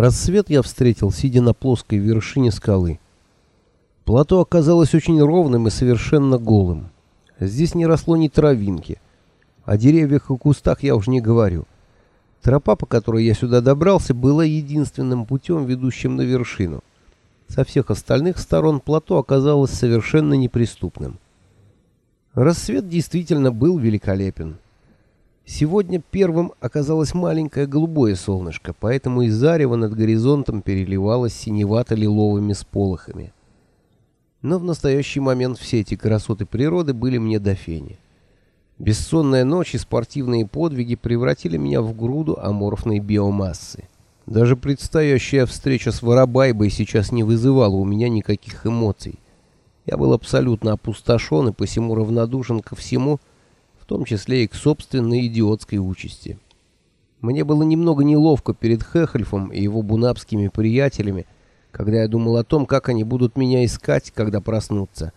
Рассвет я встретил, сидя на плоской вершине скалы. Плато оказалось очень ровным и совершенно голым. Здесь не росло ни травинки. О деревьях и кустах я уж не говорю. Тропа, по которой я сюда добрался, была единственным путем, ведущим на вершину. Со всех остальных сторон плато оказалось совершенно неприступным. Рассвет действительно был великолепен. Сегодня первым оказалось маленькое голубое солнышко, поэтому и зарево над горизонтом переливалось синевато-лиловыми сполохами. Но в настоящий момент все эти красоты природы были мне до фени. Бессонная ночь и спортивные подвиги превратили меня в груду аморфной биомассы. Даже предстоящая встреча с Воробайбой сейчас не вызывала у меня никаких эмоций. Я был абсолютно опустошен и посему равнодушен ко всему, в том числе и к собственной идиотской участи. Мне было немного неловко перед Хехельфом и его бунапскими приятелями, когда я думал о том, как они будут меня искать, когда проснутся.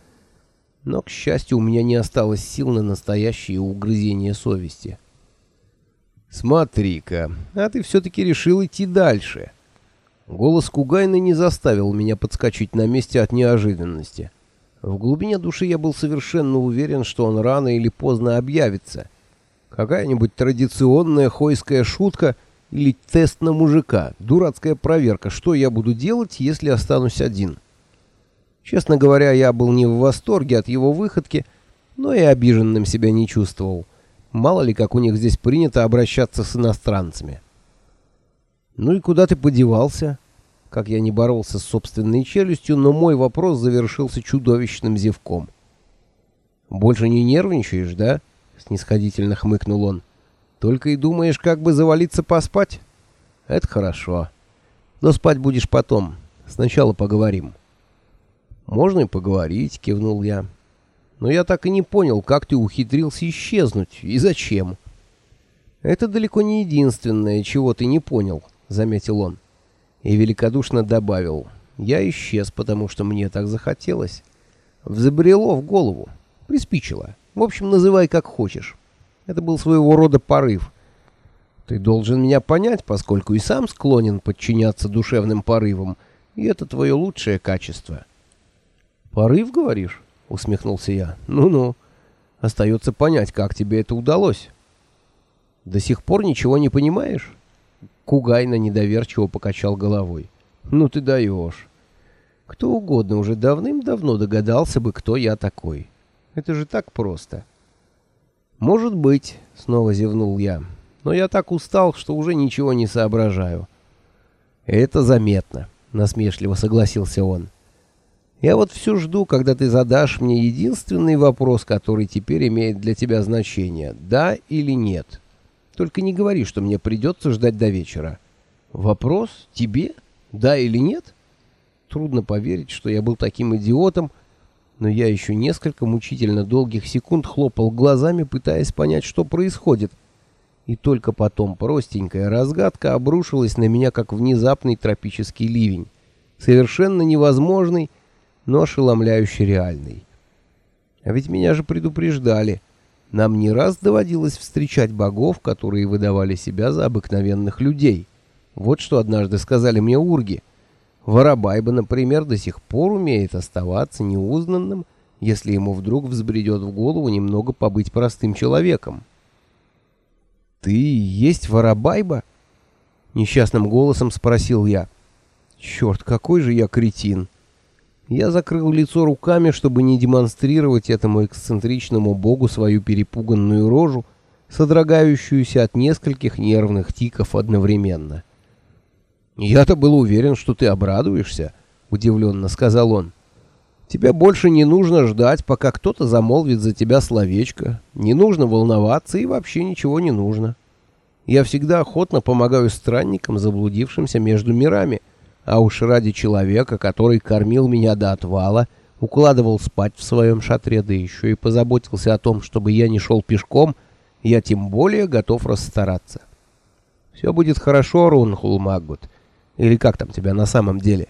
Но, к счастью, у меня не осталось сил на настоящее угрызение совести. «Смотри-ка, а ты все-таки решил идти дальше». Голос Кугайна не заставил меня подскочить на месте от неожиданности. В глубине души я был совершенно уверен, что он рано или поздно объявится. Какая-нибудь традиционная хойская шутка или тест на мужика, дурацкая проверка, что я буду делать, если останусь один. Честно говоря, я был не в восторге от его выходки, но и обиженным себя не чувствовал. Мало ли, как у них здесь принято обращаться с иностранцами. «Ну и куда ты подевался?» Как я не боролся с собственной челюстью, но мой вопрос завершился чудовищным зевком. «Больше не нервничаешь, да?» — снисходительно хмыкнул он. «Только и думаешь, как бы завалиться поспать? Это хорошо. Но спать будешь потом. Сначала поговорим». «Можно и поговорить», — кивнул я. «Но я так и не понял, как ты ухитрился исчезнуть и зачем». «Это далеко не единственное, чего ты не понял», — заметил он и великодушно добавил. «Я исчез, потому что мне так захотелось. Взбрело в голову. Приспичило. В общем, называй как хочешь. Это был своего рода порыв. Ты должен меня понять, поскольку и сам склонен подчиняться душевным порывам, и это твое лучшее качество». «Порыв, говоришь?» — усмехнулся я. «Ну-ну. Остается понять, как тебе это удалось». «До сих пор ничего не понимаешь?» Кугайна недоверчиво покачал головой. «Ну ты даешь. Кто угодно уже давным-давно догадался бы, кто я такой. Это же так просто». «Может быть», — снова зевнул я, — «но я так устал, что уже ничего не соображаю». «Это заметно», — насмешливо согласился он. «Я вот все жду, когда ты задашь мне единственный вопрос, который теперь имеет для тебя значение — да или нет». Только не говори, что мне придется ждать до вечера. Вопрос? Тебе? Да или нет? Трудно поверить, что я был таким идиотом, но я еще несколько мучительно долгих секунд хлопал глазами, пытаясь понять, что происходит. И только потом простенькая разгадка обрушилась на меня, как внезапный тропический ливень. Совершенно невозможный, но ошеломляюще реальный. А ведь меня же предупреждали — нам не раз доводилось встречать богов, которые выдавали себя за обыкновенных людей. Вот что однажды сказали мне урги. Воробайба, например, до сих пор умеет оставаться неузнанным, если ему вдруг взбредет в голову немного побыть простым человеком. «Ты есть Воробайба?» — несчастным голосом спросил я. «Черт, какой же я кретин!» Я закрыл лицо руками, чтобы не демонстрировать этому эксцентричному богу свою перепуганную рожу, содрогающуюся от нескольких нервных тиков одновременно. «Я-то был уверен, что ты обрадуешься», — удивленно сказал он. «Тебе больше не нужно ждать, пока кто-то замолвит за тебя словечко, не нужно волноваться и вообще ничего не нужно. Я всегда охотно помогаю странникам, заблудившимся между мирами» а уж ради человека, который кормил меня до отвала, укладывал спать в своем шатре, да еще и позаботился о том, чтобы я не шел пешком, я тем более готов расстараться. Все будет хорошо, Рунхул Маггут. Или как там тебя на самом деле?»